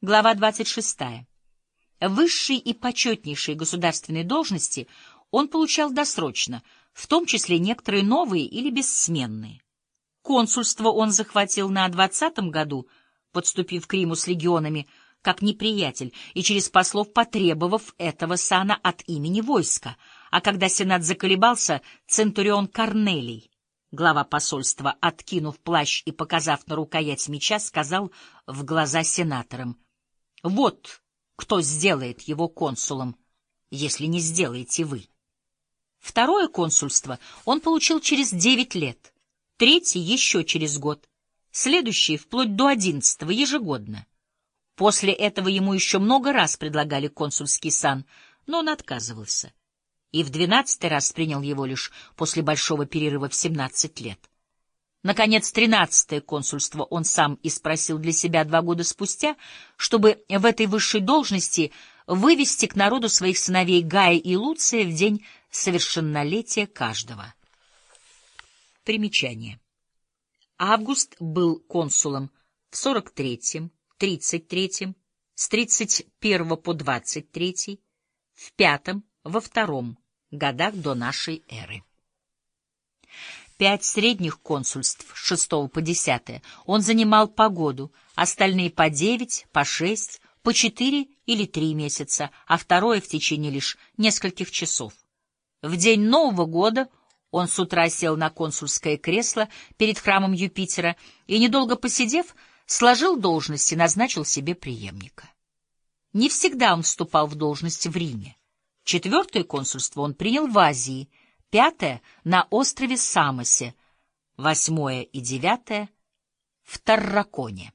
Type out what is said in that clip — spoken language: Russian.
Глава 26. Высшие и почетнейшие государственные должности он получал досрочно, в том числе некоторые новые или бессменные. Консульство он захватил на двадцатом году, подступив к Риму с легионами, как неприятель, и через послов потребовав этого сана от имени войска, а когда Сенат заколебался, Центурион Корнелий, глава посольства, откинув плащ и показав на рукоять меча, сказал в глаза сенаторам — вот кто сделает его консулом, если не сделаете вы. Второе консульство он получил через девять лет, третье еще через год, следующее вплоть до одиннадцатого ежегодно. После этого ему еще много раз предлагали консульский сан, но он отказывался. И в двенадцатый раз принял его лишь после большого перерыва в семнадцать лет. Наконец, тринадцатое консульство он сам и спросил для себя два года спустя, чтобы в этой высшей должности вывести к народу своих сыновей Гая и Луция в день совершеннолетия каждого. Примечание. Август был консулом в 43-м, 33-м, с 31 по 23, в пятом, во втором годах до нашей эры пять средних консульств с шестого по десятое он занимал по году, остальные по девять, по шесть, по четыре или три месяца, а второе в течение лишь нескольких часов. В день Нового года он с утра сел на консульское кресло перед храмом Юпитера и, недолго посидев, сложил должность и назначил себе преемника. Не всегда он вступал в должность в Риме. Четвертое консульство он принял в Азии — пятое — на острове Самосе, восьмое и девятое — в Тарраконе.